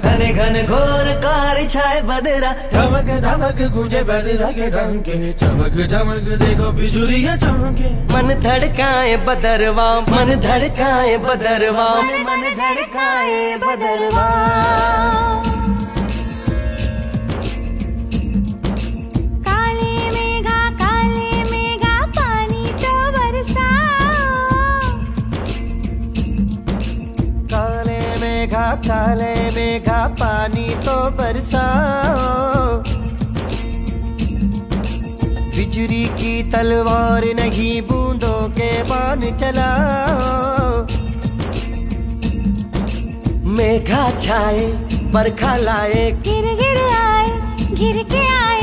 घन घन घोर कार छाए बदरा। धमक धमक, गूंजे बदरा के चमक चमक, देखो बिजुरिया चमके। मन धड़काए बदरवा, मन धड़काए बदरवा। मन धड़काए बदरवा। काले मेघा पानी तो बरसाओ। बिजली की तलवार नहीं बूंदों के बाण चलाओ। मेघा छाए, बरखा लाए। गिर गिर आए, गिर के आए।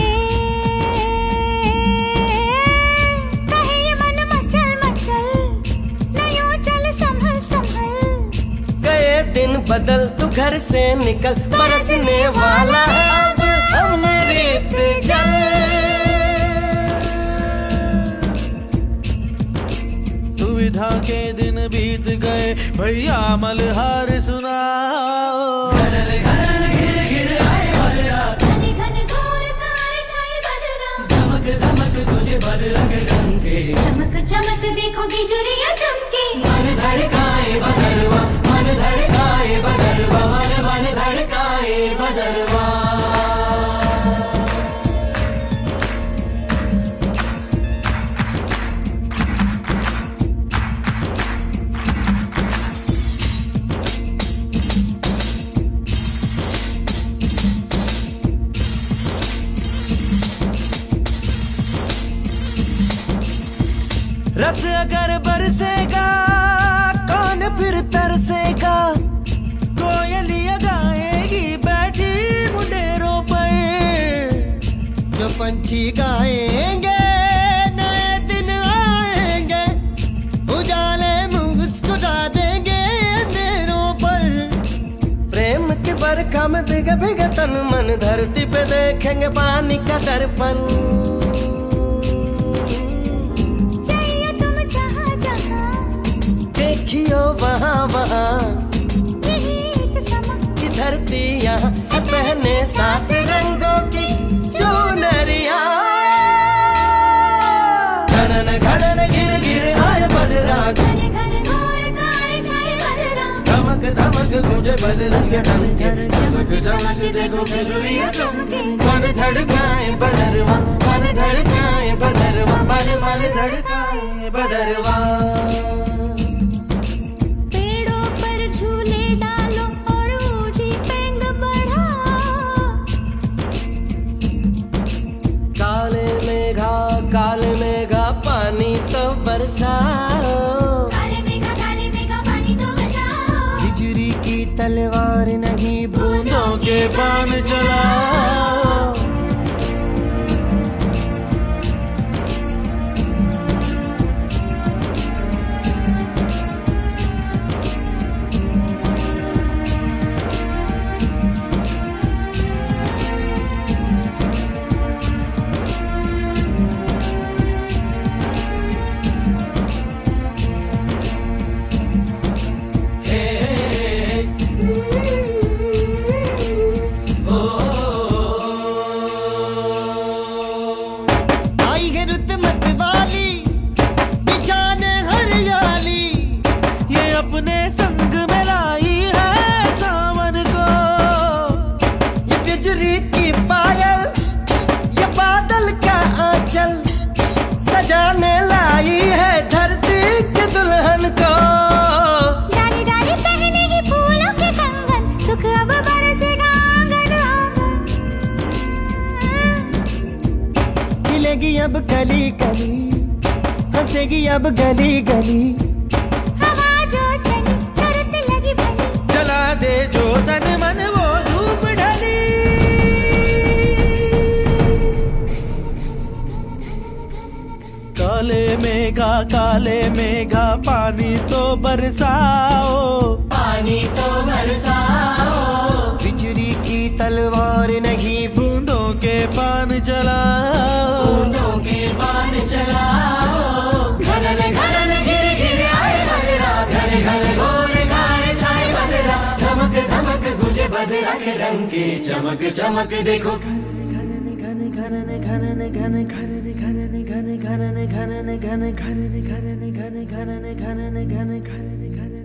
बदल तू घर से निकल बरसने वाला है अब अमृत जल। दुविधा के दिन बीत गए भैया मलहार सुनाओ। घने घने घोर कार छाए बदरा। धमक धमक तुझे बदला के। चमक चमक देखो बिजुरिया चमके। मन धड़काए रस अगर बरसेगा, कौन फिर तरसेगा? कोयलिया गाएगी बैठी मुंडेरों पर। जो पंछी गाएँगे बरखा में भीग भीग तन मन, धरती पे देखेंगे पानी का दर्पण। देखियो वहाँ वहाँ। धरती यहाँ पहने सात रंगों की चुनरिया। घनन घनन गिर गिर आए बदरा धमक धमक गूंजे डंके चमक चमक देखो चमके। मन धड़काए बदरवा मन धड़काए बदरवा मन मन धड़काए बदरवा बरसाओ। काले मेघा काले मेघा पानी तो बिजली की तलवार नहीं बूंदों के बाण चलाओ अब गली गली हंसेगी अब गली गली। हवा जो चली लगी भली। चला दे जो तन मन वो धूप ढली। काले मेघा काले मेघा पानी तो बरसाओ। पानी तो बरसाओ। बिजली की तलवार नहीं बूंदों के पान चला रंग के चमक चमक देखो घन घन घन घन